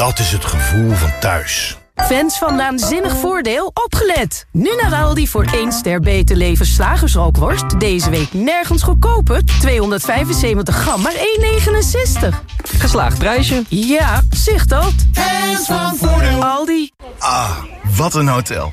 Dat is het gevoel van thuis. Fans van Naanzinnig Voordeel, opgelet! Nu naar Aldi voor 1 ster beter leven slagersrookworst. Deze week nergens goedkoper. 275 gram, maar 1,69. Geslaagd prijsje. Ja, zicht dat. Fans van Voordeel. Aldi. Ah, wat een hotel.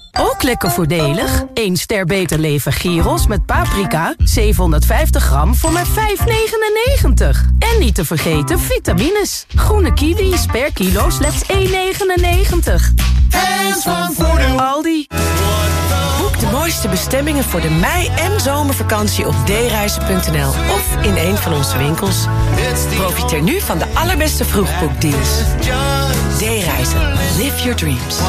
Ook lekker voordelig. 1 ster beter leven gyros met paprika. 750 gram voor maar 5,99. En niet te vergeten vitamines. Groene kiwis per kilo slechts 1,99. Fans van Voordeel. Aldi. Boek de mooiste bestemmingen voor de mei- en zomervakantie op dereizen.nl of in een van onze winkels. Profiteer nu van de allerbeste vroegboekdeals. D-reizen. Live your dreams.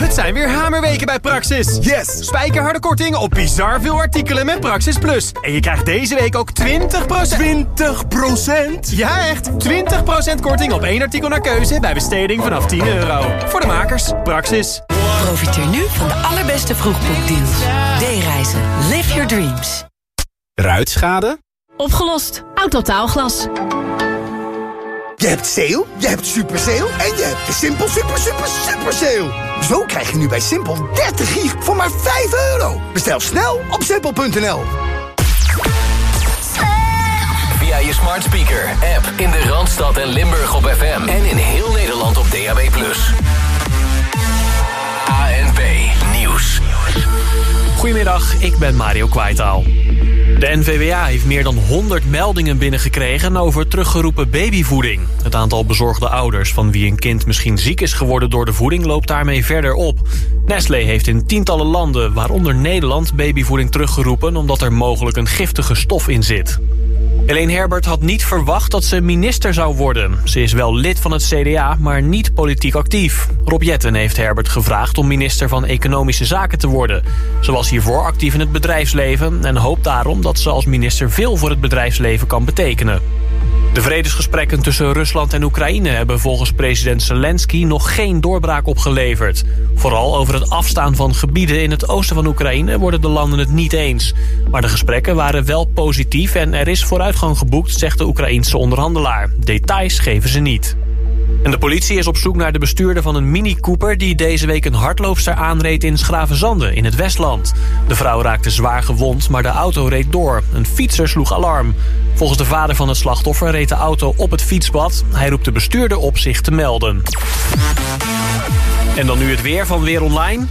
Het zijn weer hamerweken bij Praxis. Yes! Spijkerharde korting op bizar veel artikelen met Praxis Plus. En je krijgt deze week ook 20%... 20% Ja, echt! 20% korting op één artikel naar keuze bij besteding vanaf 10 euro. Voor de makers, Praxis. Profiteer nu van de allerbeste vroegboekdeals. D-reizen. Live your dreams. Ruitschade? Opgelost. Autotaalglas. Je hebt sale, je hebt super sale en je hebt de Simpel super super super sale. Zo krijg je nu bij Simpel 30 gig voor maar 5 euro. Bestel snel op simpel.nl. Via je smart speaker, app in de Randstad en Limburg op FM. En in heel Nederland op DAB+. Goedemiddag, ik ben Mario Kwaitaal. De NVWA heeft meer dan 100 meldingen binnengekregen over teruggeroepen babyvoeding. Het aantal bezorgde ouders van wie een kind misschien ziek is geworden door de voeding loopt daarmee verder op. Nestlé heeft in tientallen landen, waaronder Nederland, babyvoeding teruggeroepen omdat er mogelijk een giftige stof in zit. Helene Herbert had niet verwacht dat ze minister zou worden. Ze is wel lid van het CDA, maar niet politiek actief. Rob Jetten heeft Herbert gevraagd om minister van Economische Zaken te worden. Ze was hiervoor actief in het bedrijfsleven... en hoopt daarom dat ze als minister veel voor het bedrijfsleven kan betekenen. De vredesgesprekken tussen Rusland en Oekraïne hebben volgens president Zelensky nog geen doorbraak opgeleverd. Vooral over het afstaan van gebieden in het oosten van Oekraïne worden de landen het niet eens. Maar de gesprekken waren wel positief en er is vooruitgang geboekt, zegt de Oekraïense onderhandelaar. Details geven ze niet. En de politie is op zoek naar de bestuurder van een Mini Cooper... die deze week een hardloopster aanreed in Schravenzande in het Westland. De vrouw raakte zwaar gewond, maar de auto reed door. Een fietser sloeg alarm. Volgens de vader van het slachtoffer reed de auto op het fietspad. Hij roept de bestuurder op zich te melden. En dan nu het weer van Weer Online.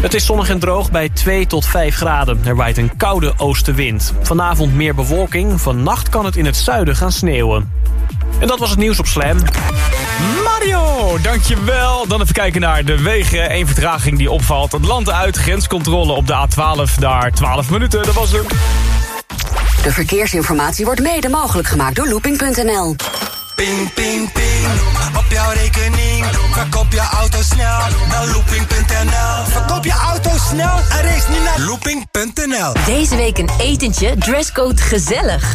Het is zonnig en droog bij 2 tot 5 graden. Er waait een koude oostenwind. Vanavond meer bewolking. Vannacht kan het in het zuiden gaan sneeuwen. En dat was het nieuws op Slam. Mario, dankjewel. Dan even kijken naar de wegen. Eén vertraging die opvalt. Het land uit, grenscontrole op de A12. Daar 12 minuten, dat was hem. De verkeersinformatie wordt mede mogelijk gemaakt door looping.nl. Ping, ping, ping. Op jouw rekening. Verkoop je auto snel naar looping.nl. Verkoop je auto snel en race niet naar looping.nl. Deze week een etentje, dresscode gezellig.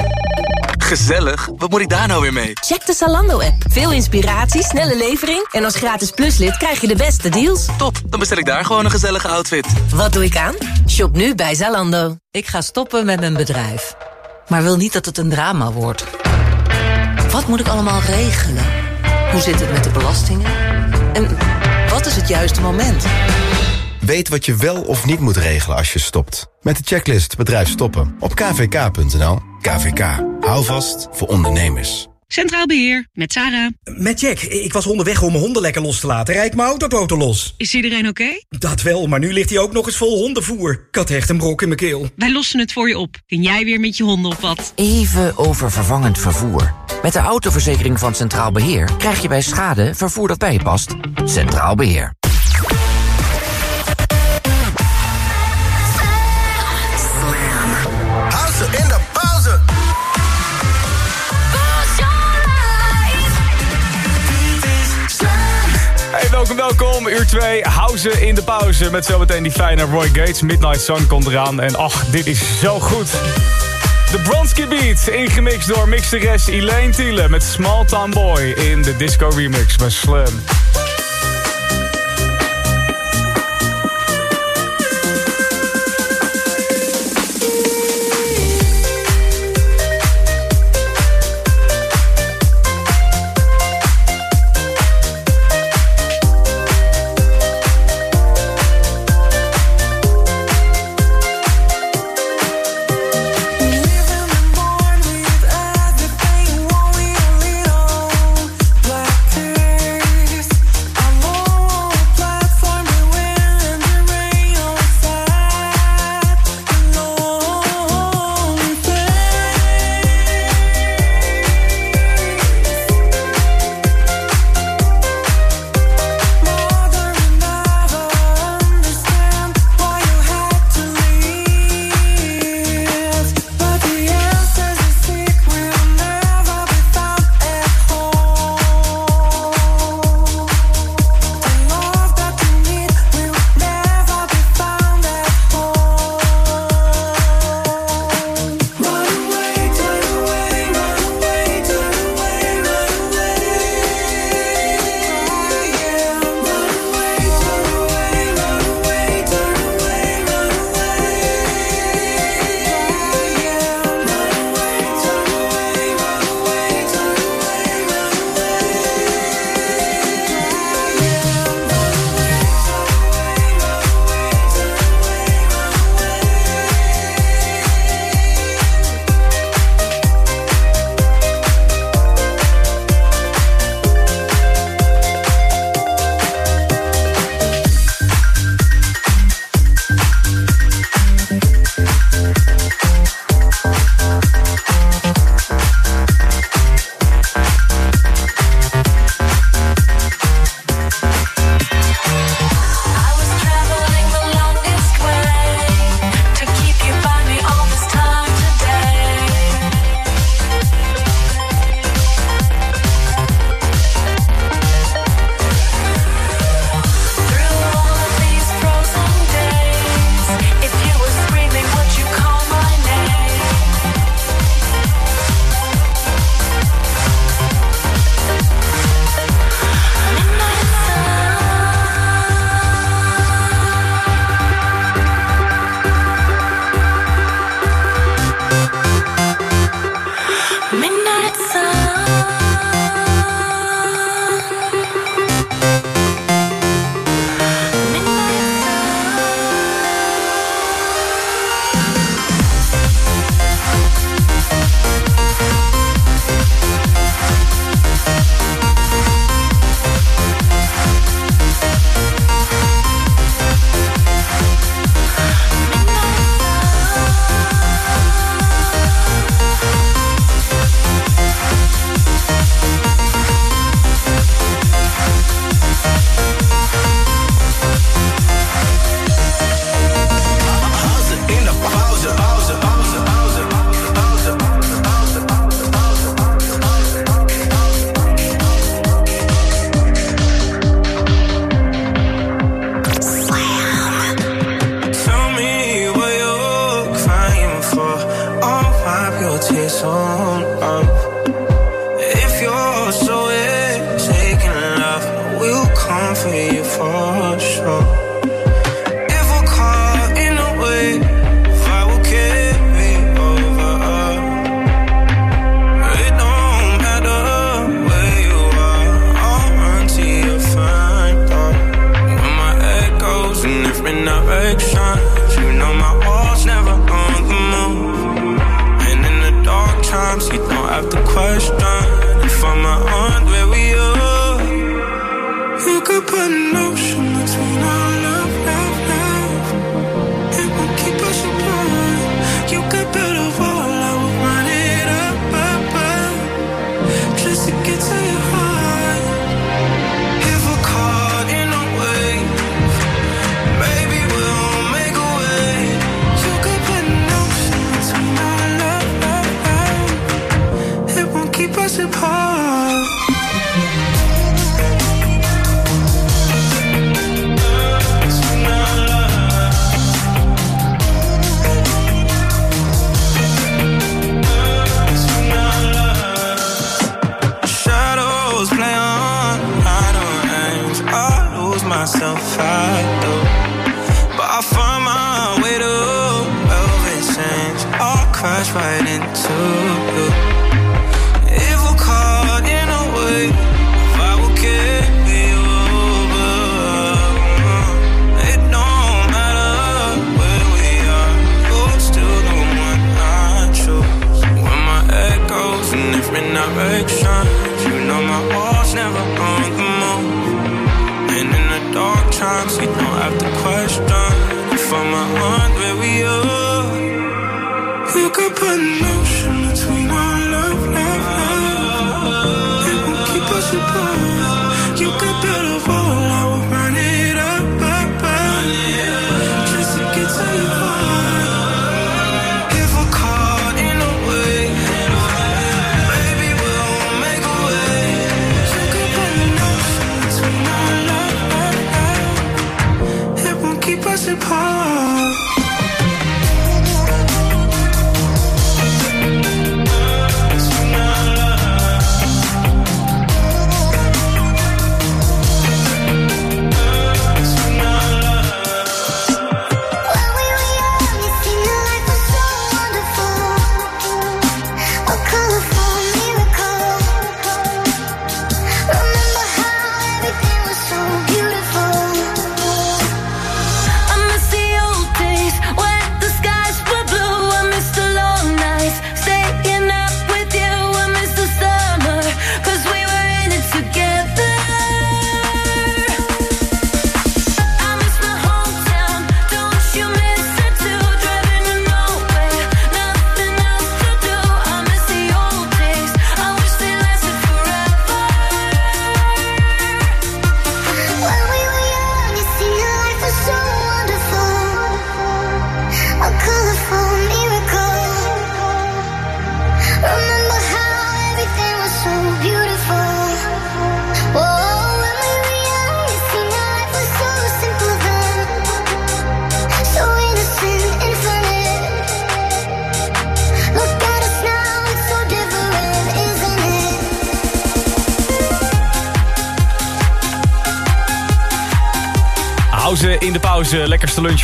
Gezellig? Wat moet ik daar nou weer mee? Check de Zalando-app. Veel inspiratie, snelle levering... en als gratis pluslid krijg je de beste deals. Top, dan bestel ik daar gewoon een gezellige outfit. Wat doe ik aan? Shop nu bij Zalando. Ik ga stoppen met mijn bedrijf. Maar wil niet dat het een drama wordt. Wat moet ik allemaal regelen? Hoe zit het met de belastingen? En wat is het juiste moment? Weet wat je wel of niet moet regelen als je stopt. Met de checklist Bedrijf Stoppen op kvk.nl. KVK. Hou vast voor ondernemers. Centraal Beheer, met Sarah. Met Jack. Ik was onderweg om mijn honden lekker los te laten. Rijd mijn autoboten los. Is iedereen oké? Dat wel, maar nu ligt hij ook nog eens vol hondenvoer. Ik had echt een brok in mijn keel. Wij lossen het voor je op. Kun jij weer met je honden op wat? Even over vervangend vervoer. Met de autoverzekering van Centraal Beheer... krijg je bij schade vervoer dat bij je past. Centraal Beheer. in de pauze. Hey, welkom, welkom. Uur 2, House in de pauze. Met zometeen die fijne Roy Gates. Midnight Sun komt eraan. En ach, dit is zo goed. De Bronski Beat, ingemixt door mixeres Elaine Thiele met Small Town Boy in de disco remix bij Slam.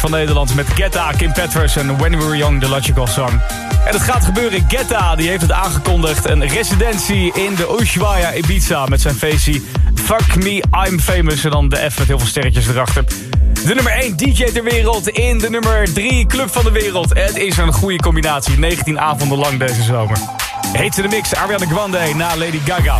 van Nederland met Getta, Kim Petras en When We Were Young, The Logical Song. En het gaat gebeuren. Getta die heeft het aangekondigd. Een residentie in de Ushuaia Ibiza met zijn feestje Fuck Me, I'm Famous. En dan de F met heel veel sterretjes erachter. De nummer 1 DJ ter wereld in de nummer 3 Club van de wereld. Het is een goede combinatie. 19 avonden lang deze zomer. Heet ze de mix Ariana Grande na Lady Gaga.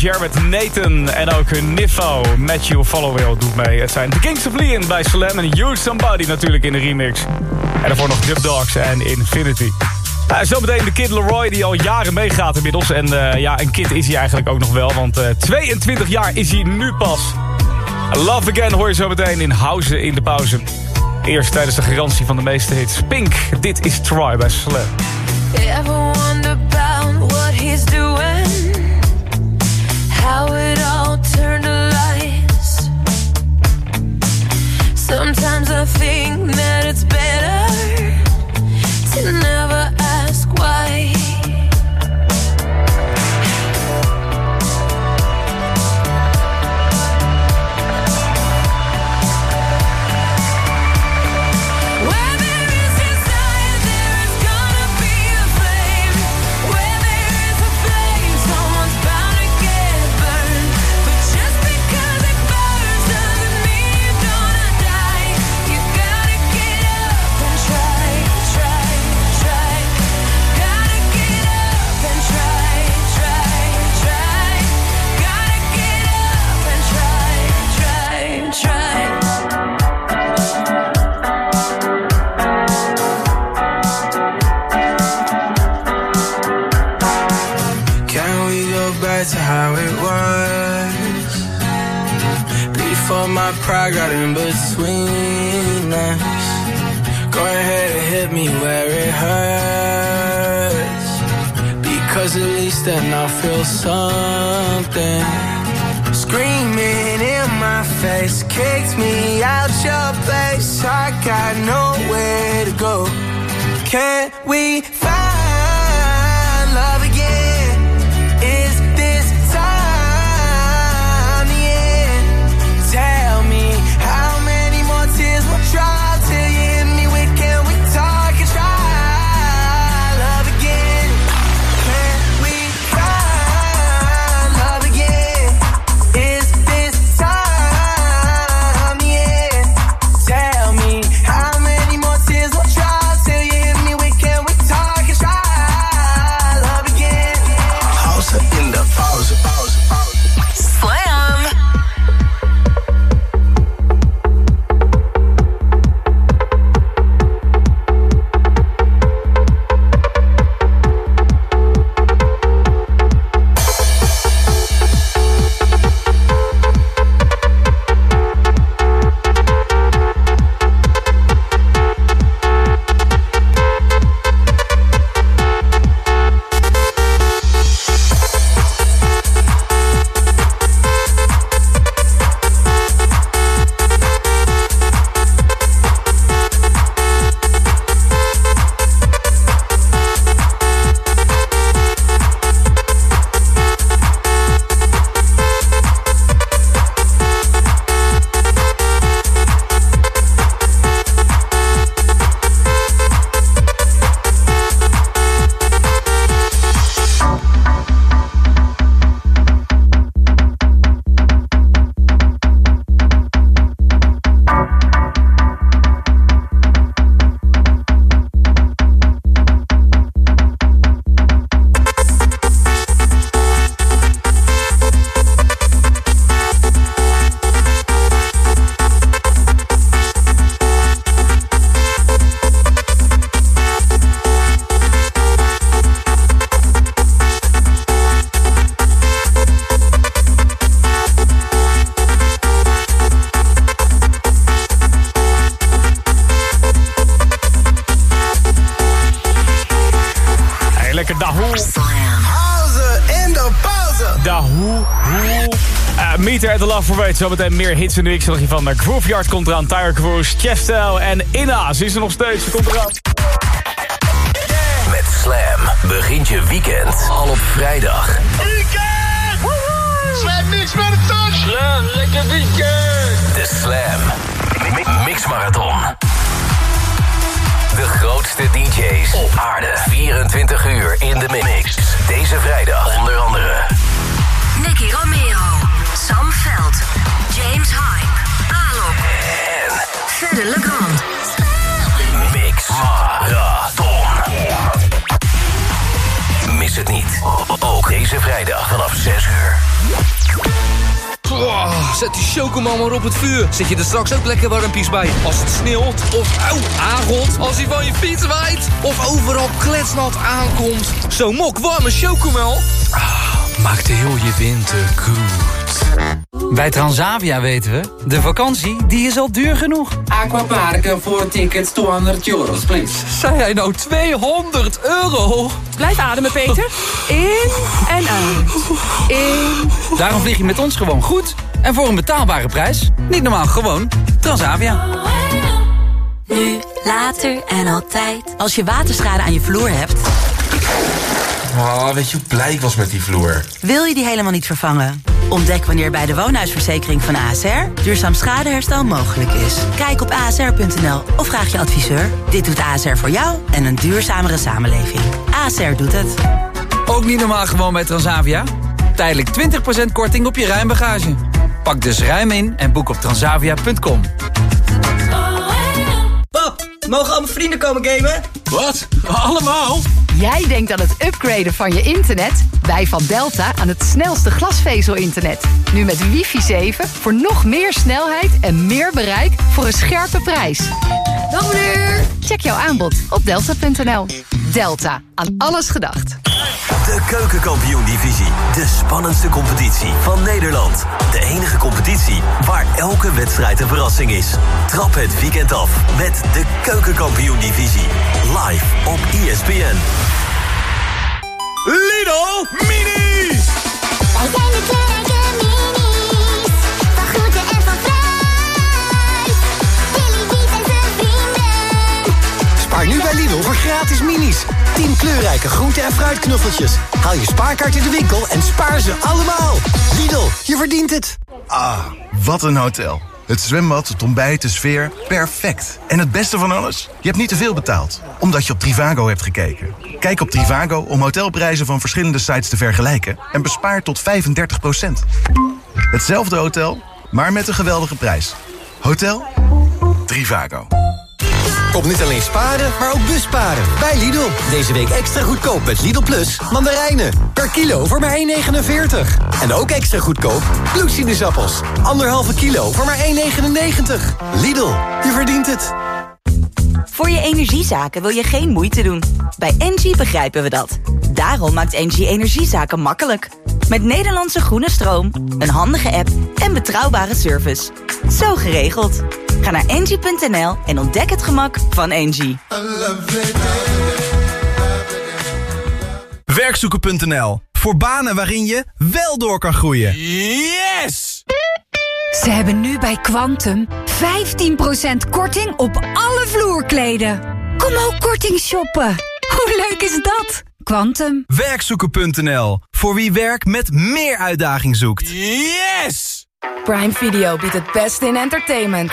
Jared Nathan en ook Niffo. Matthew Followell doet mee. Het zijn The Kings of Leon bij Slam en Use Somebody natuurlijk in de remix. En daarvoor nog Dip Dogs en Infinity. Nou, zometeen de Kid Leroy die al jaren meegaat inmiddels. En eh, ja, een kid is hij eigenlijk ook nog wel, want eh, 22 jaar is hij nu pas. Love Again hoor je zometeen in House in de pauze. Eerst tijdens de garantie van de meeste hits. Pink, dit is Try bij Slam. Zometeen meer hits in de x van de Grooveyard komt eraan. Tire Cruise, Chefstyle en Inna. Ze is er nog steeds. Ze komt eraan. Met Slam begint je weekend al op vrijdag. Slam niks met een touch. Slam, lekker weekend. De Slam Mi- Mix Marathon. De grootste DJ's op aarde. 24 uur die chocomel maar op het vuur. Zet je er straks ook lekker warmpies bij. Als het sneeuwt of auw, aangot. Als hij van je fiets waait. Of overal kletsnat aankomt. Zo'n mok warme chocomel. Ah, maakt heel je winter goed. Bij Transavia weten we, de vakantie die is al duur genoeg. Aquaparken voor tickets 200 euros, please. Zei hij nou 200 euro? Blijf ademen, Peter. In en uit. In. Daarom vlieg je met ons gewoon goed. En voor een betaalbare prijs. Niet normaal, gewoon Transavia. Nu, later en altijd. Als je waterschade aan je vloer hebt, Oh, weet je hoe blij ik was met die vloer? wil je die helemaal niet vervangen. Ontdek wanneer bij de woonhuisverzekering van ASR duurzaam schadeherstel mogelijk is. Kijk op asr.nl of vraag je adviseur. Dit doet ASR voor jou en een duurzamere samenleving. ASR doet het. Ook niet normaal gewoon bij Transavia. Tijdelijk 20% korting op je ruimbagage. Pak dus ruim in en boek op transavia.com. Pap, mogen al mijn vrienden komen gamen? Wat? Allemaal? Jij denkt aan het upgraden van je internet? Wij van Delta aan het snelste glasvezel-internet. Nu met wifi 7 voor nog meer snelheid en meer bereik voor een scherpe prijs. Dag meneer! Check jouw aanbod op delta.nl. Delta, aan alles gedacht. De Keukenkampioen-divisie. De spannendste competitie van Nederland. De enige competitie waar elke wedstrijd een verrassing is. Trap het weekend af met de Keukenkampioen-divisie. Live op ESPN. Lidl Mini! Wij zijn de kleine minis. Van groente en van fruit. Billy Biet en zijn vrienden. Spaar nu bij Lidl voor gratis minis. 10 kleurrijke groente- en fruitknuffeltjes. Haal je spaarkaart in de winkel en spaar ze allemaal. Lidl, je verdient het. Ah, wat een hotel. Het zwembad, het ontbijt, de sfeer, perfect. En het beste van alles? Je hebt niet te veel betaald, omdat je op Trivago hebt gekeken. Kijk op Trivago om hotelprijzen van verschillende sites te vergelijken... en bespaar tot 35% Hetzelfde hotel, maar met een geweldige prijs. Hotel Trivago. Kom niet alleen sparen, maar ook busparen. Bij Lidl. Deze week extra goedkoop met Lidl Plus mandarijnen. Per kilo voor maar 1,49. En ook extra goedkoop bloedsinusappels. Anderhalve kilo voor maar 1,99. Lidl, je verdient het. Voor je energiezaken wil je geen moeite doen. Bij Engie begrijpen we dat. Daarom maakt Engie energiezaken makkelijk. Met Nederlandse groene stroom, een handige app en betrouwbare service. Zo geregeld. Ga naar engie.nl en ontdek het gemak van Engie. Werkzoeken.nl. Voor banen waarin je wel door kan groeien. Yes! Ze hebben nu bij Quantum 15% korting op alle vloerkleden. Kom ook korting shoppen. Hoe leuk is dat? Quantum. Werkzoeken.nl. Voor wie werk met meer uitdaging zoekt. Yes! Prime Video biedt het beste in entertainment.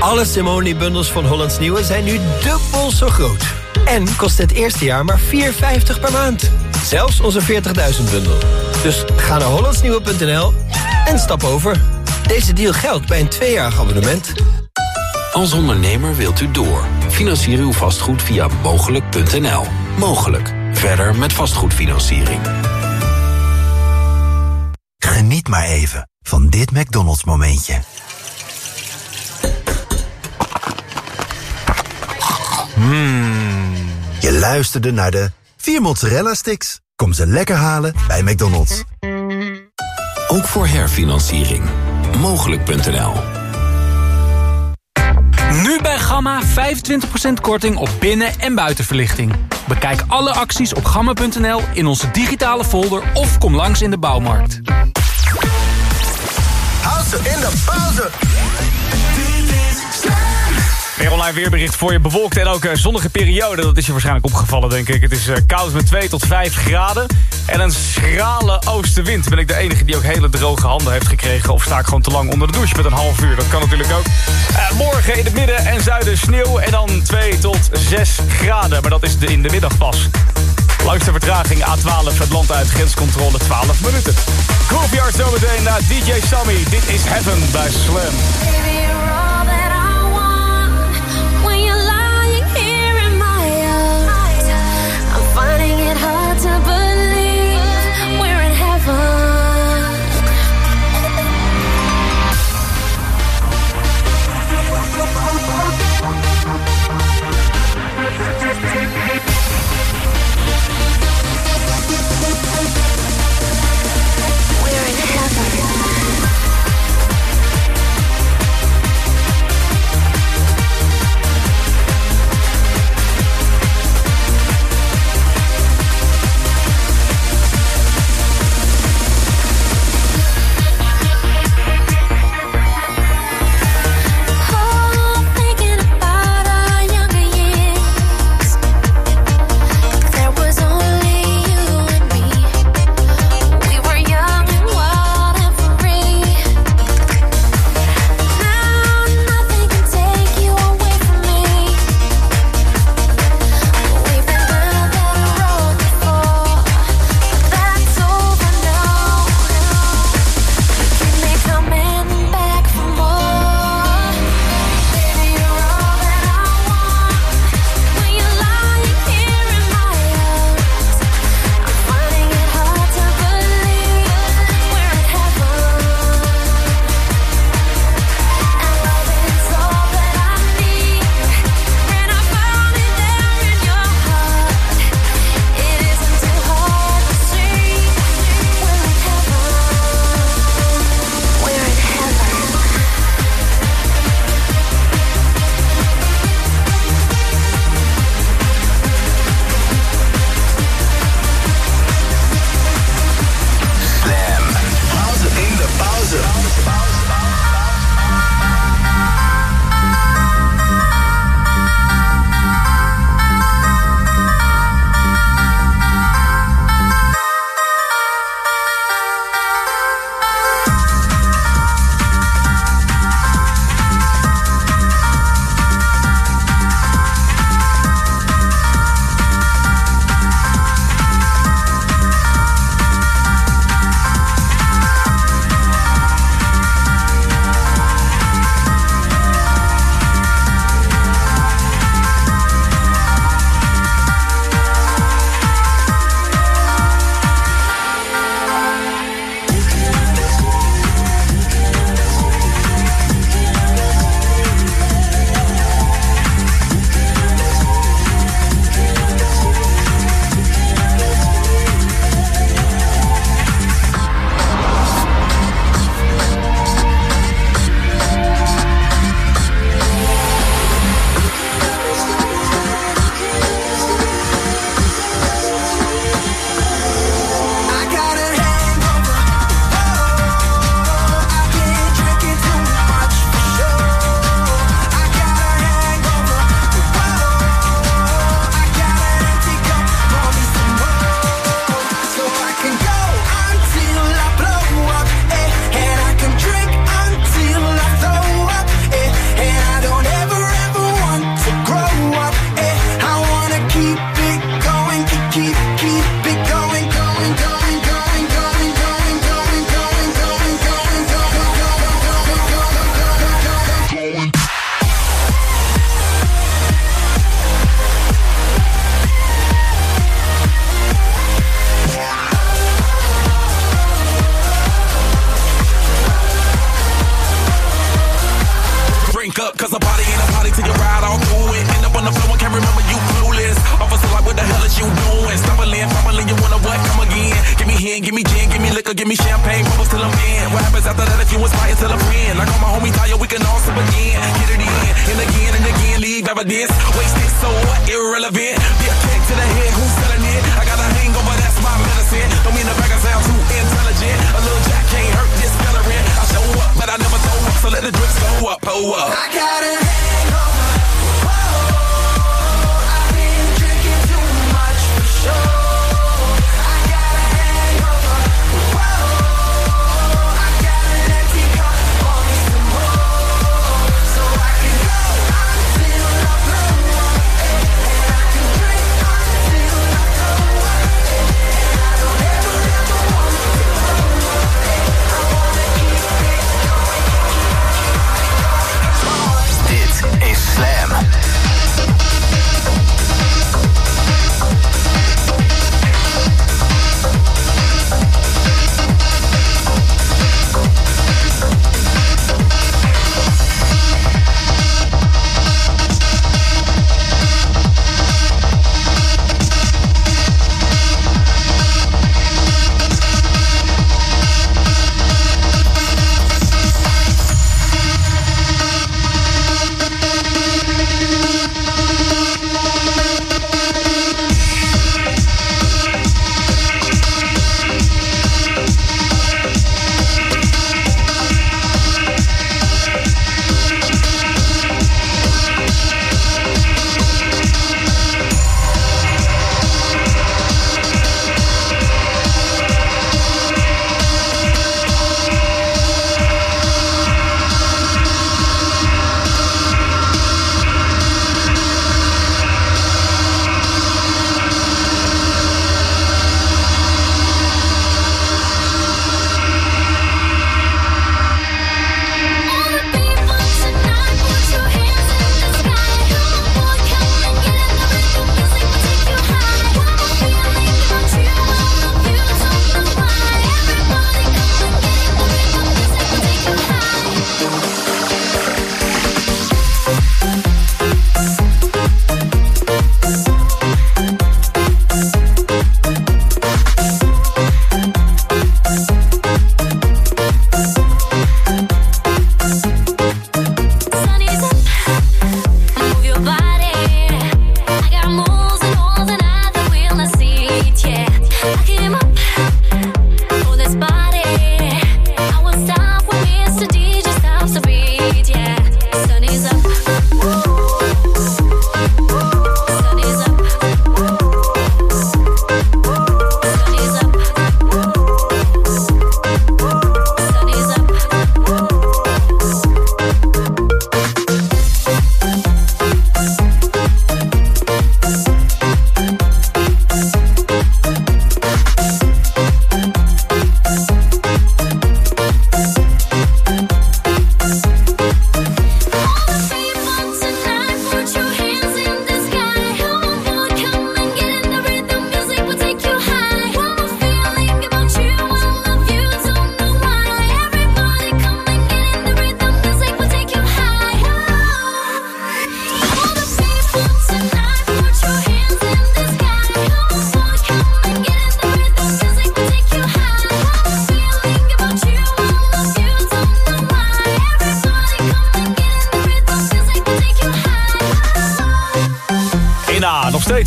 Alle Simone-bundels van Hollands Nieuwe zijn nu dubbel zo groot. En kost het eerste jaar maar 4,50 per maand. Zelfs onze 40.000 bundel. Dus ga naar hollandsnieuwe.nl en stap over. Deze deal geldt bij een tweejarig abonnement. Als ondernemer wilt u door. Financier uw vastgoed via mogelijk.nl. Mogelijk. Verder met vastgoedfinanciering. Geniet maar even van dit McDonald's momentje. Je luisterde naar de vier mozzarella sticks. Kom ze lekker halen bij McDonald's. Ook voor herfinanciering. Mogelijk.nl Nu bij Gamma 25% korting op binnen- en buitenverlichting. Bekijk alle acties op gamma.nl in onze digitale folder of kom langs in de bouwmarkt. Hou ze in de pauze. Weer online weerbericht voor je bewolkte en ook eh, zonnige periode. Dat is je waarschijnlijk opgevallen, denk ik. Het is eh, koud met 2 tot 5 graden. En een schrale oostenwind. Ben ik de enige die ook hele droge handen heeft gekregen? Of sta ik gewoon te lang onder de douche met een half uur? Dat kan natuurlijk ook. Eh, morgen in het midden en zuiden sneeuw. En dan 2 tot 6 graden. Maar dat is in de middag pas. Langste vertraging A12 het land uit grenscontrole 12 minuten. Grooveyard zometeen naar DJ Sammy. Dit is Heaven bij Slam.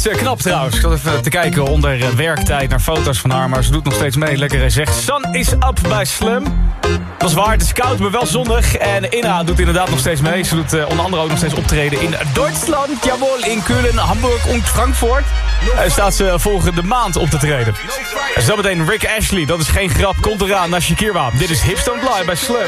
Eh, knap trouwens. Ik zat even te kijken onder eh, werktijd naar foto's van haar. Maar ze doet nog steeds mee. Lekker en zegt, sun is up bij Slim. Dat is waar, het is koud, maar wel zonnig. En Inna doet inderdaad nog steeds mee. Ze doet onder andere ook nog steeds optreden in Duitsland. Jawohl, in Keulen, Hamburg en Frankfurt. En staat ze volgende maand op te treden. En zo meteen Rick Ashley. Dat is geen grap. Komt eraan naar Shakira. Dit is Hipstone Bly bij Slim.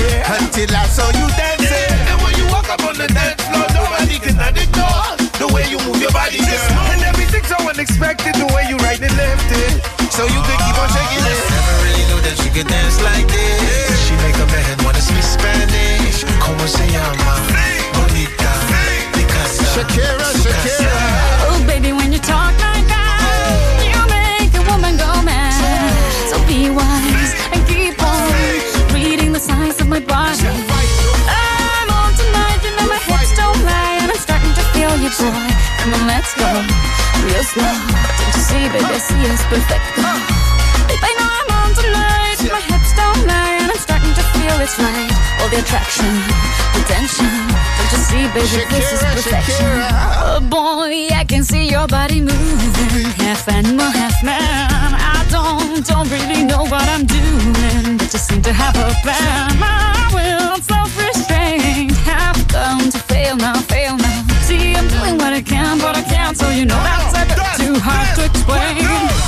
yeah. Until I saw you dancing. Yeah. And when you walk up on the dance floor, nobody can ignore the way you move your body, girl. Yeah. And everything's so unexpected, the way you right and left it. So you can keep on shaking it. Never really knew that she could dance like this. Yeah. She make a man wanna speak Spanish. Como se llama? Hey. Bonita. Hey. Shakira, Shakira. Let's go, real slow. Don't you see, baby, see it's perfect. Babe, I know I'm on tonight, my hips don't lie, and I'm starting to feel it's right. All the attraction, the tension. Don't you see, baby, this is Shakira, perfection. Shakira. Oh boy, I can see your body moving, half animal, half man. I don't, don't really know what I'm doing, but just seem to have a plan. My will, self-restraint, have come to fail now, fail now. See, I'm doing what I can, but I can't, so you know that's a bit too hard to explain. Let's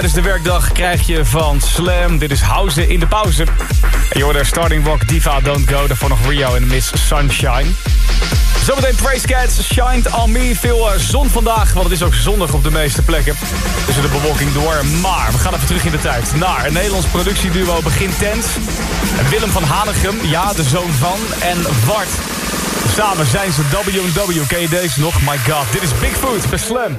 tijdens de werkdag krijg je van Slam. Dit is House in de pauze. En je hoort er Starting Rock Diva Don't Go. Daarvoor nog Rio en Miss Sunshine. Zometeen Praise Cats, Shined on Me. Veel eh, zon vandaag, want het is ook zonnig op de meeste plekken. Tussen de bewolking door. Maar we gaan even terug in de tijd. Naar een Nederlands productieduo Begin Tent. En Willem van Hanegem, ja, de zoon van. En Wart. Samen zijn ze W&W. Ken je deze nog? My god, dit is Bigfoot bij Slam.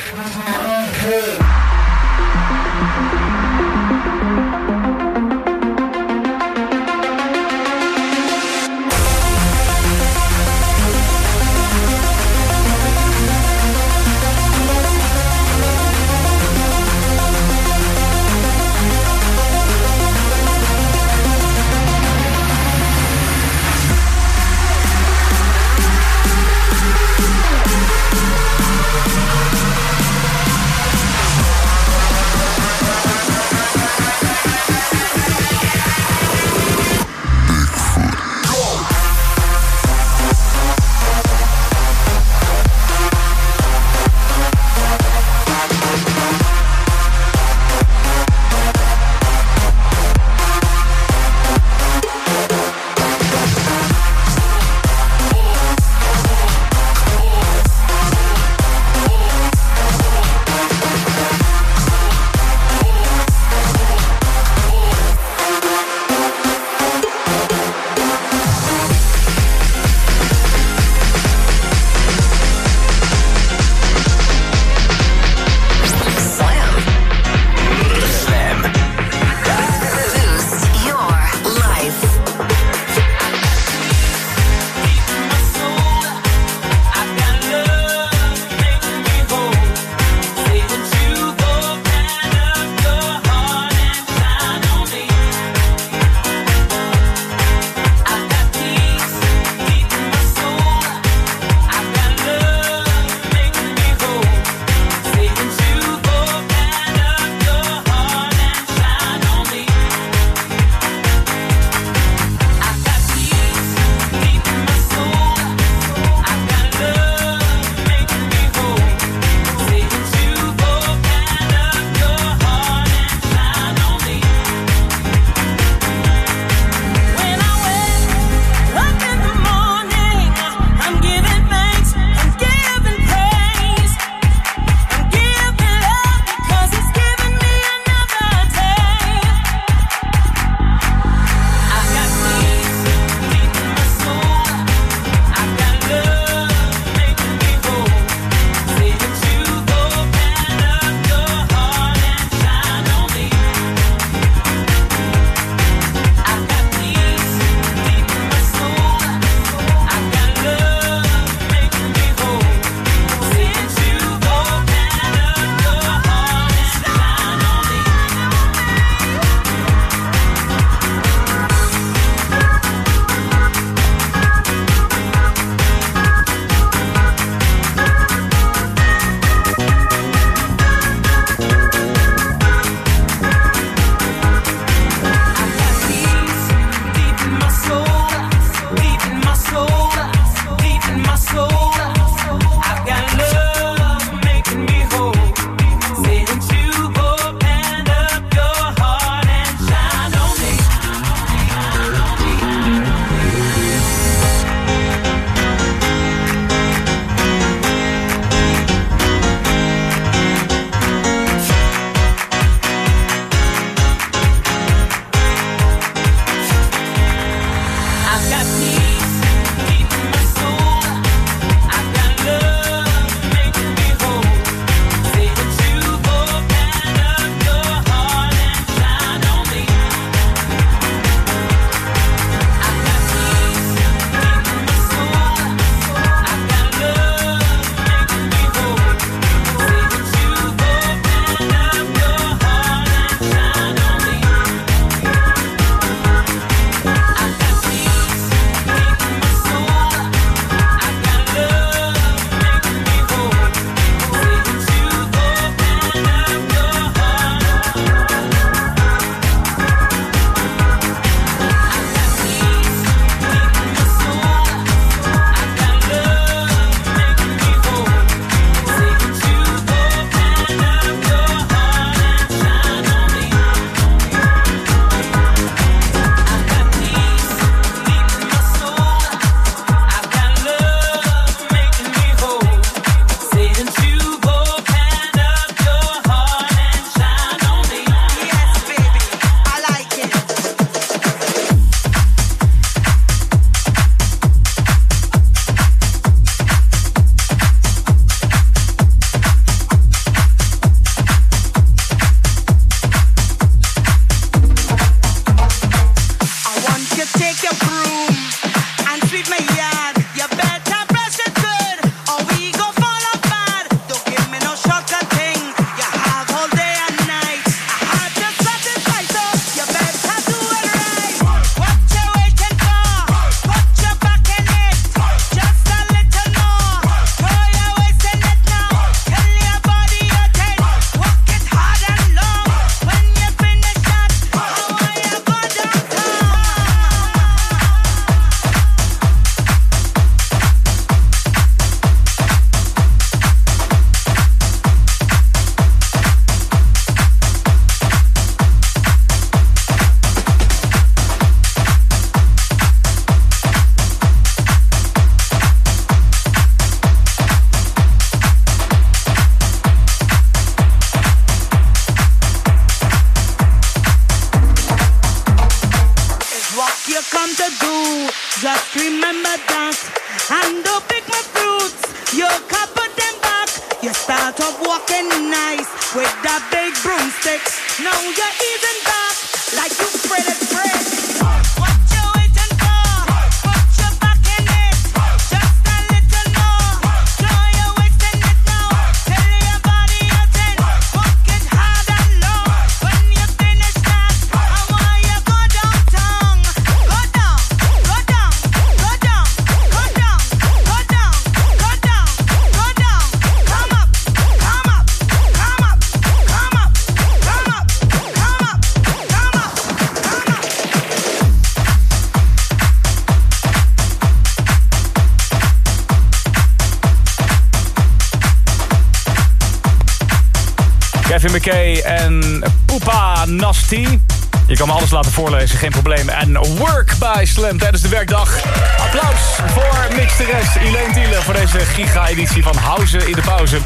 Je kan me alles laten voorlezen, geen probleem. En Work by Slam tijdens de werkdag. Applaus voor Mixteres, Elaine Thiele... voor deze giga-editie van Housen in de pauze.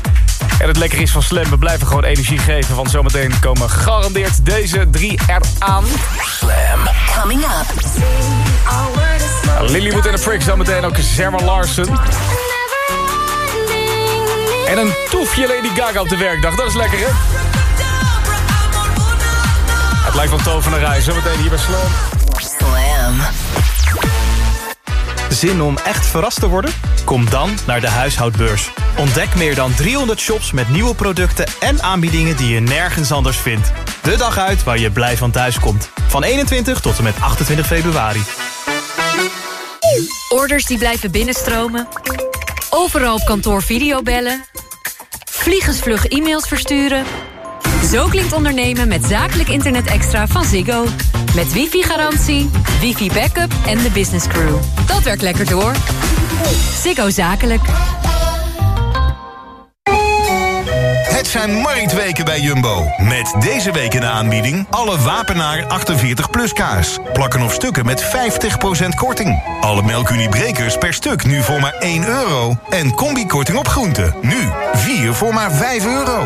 En het lekker is van Slam, we blijven gewoon energie geven... want zometeen komen gegarandeerd deze drie eraan. Slam. Coming up. Lilywood en de Pricks, dan meteen ook Sarah Larsen. En een toefje Lady Gaga op de werkdag, dat is lekker hè? Het lijkt wel tovenarij, zometeen hier bij Slam. Slam. Zin om echt verrast te worden? Kom dan naar de huishoudbeurs. Ontdek meer dan 300 shops met nieuwe producten en aanbiedingen die je nergens anders vindt. De dag uit waar je blij van thuis komt. Van 21 tot en met 28 februari. Orders die blijven binnenstromen. Overal op kantoor videobellen. Vliegensvlug e-mails versturen. Zo klinkt ondernemen met zakelijk internet extra van Ziggo. Met wifi-garantie, wifi-backup en de business crew. Dat werkt lekker door. Ziggo Zakelijk. Het zijn marktweken bij Jumbo. Met deze week in de aanbieding alle Wapenaar 48 plus kaas. Plakken of stukken met 50% korting. Alle melkuniebrekers per stuk nu voor maar 1 euro. En combikorting op groenten. Nu 4 voor maar 5 euro.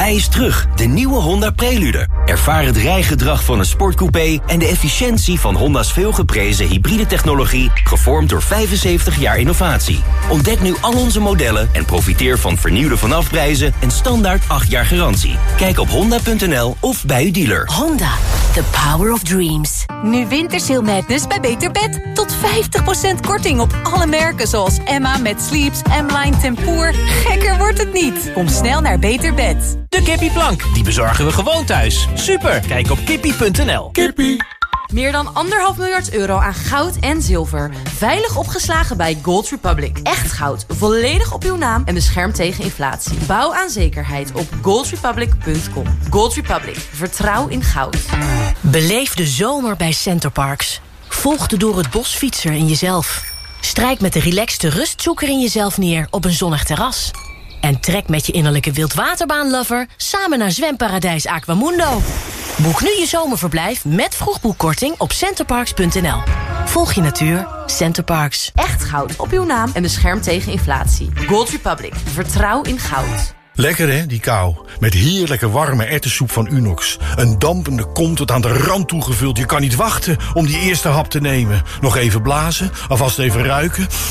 Hij is terug, de nieuwe Honda Prelude. Ervaar het rijgedrag van een sportcoupé en de efficiëntie van Honda's veelgeprezen hybride technologie, gevormd door 75 jaar innovatie. Ontdek nu al onze modellen en profiteer van vernieuwde vanafprijzen en standaard 8 jaar garantie. Kijk op honda.nl of bij uw dealer. Honda, the power of dreams. Nu Wintersail Madness bij Beter Bed. Tot 50% korting op alle merken zoals Emma met Sleeps, M-Line Tempoor. Gekker wordt het niet. Kom snel naar Beter Bed. De kippieplank, die bezorgen we gewoon thuis. Super, kijk op kippie.nl. Kippie. Meer dan anderhalf miljard euro aan goud en zilver. Veilig opgeslagen bij Gold Republic. Echt goud, volledig op uw naam en beschermd tegen inflatie. Bouw aan zekerheid op goldrepublic.com. Gold Republic, vertrouw in goud. Beleef de zomer bij Centerparks. Volg de door het bos fietser in jezelf. Strijk met de relaxte rustzoeker in jezelf neer op een zonnig terras. En trek met je innerlijke wildwaterbaanlover samen naar zwemparadijs Aquamundo. Boek nu je zomerverblijf met vroegboekkorting op centerparks.nl. Volg je natuur, Centerparks. Echt goud op uw naam en beschermd tegen inflatie. Gold Republic, vertrouw in goud. Lekker hè, die kou. Met heerlijke warme erwtensoep van Unox. Een dampende kom tot aan de rand toegevuld. Je kan niet wachten om die eerste hap te nemen. Nog even blazen, alvast even ruiken.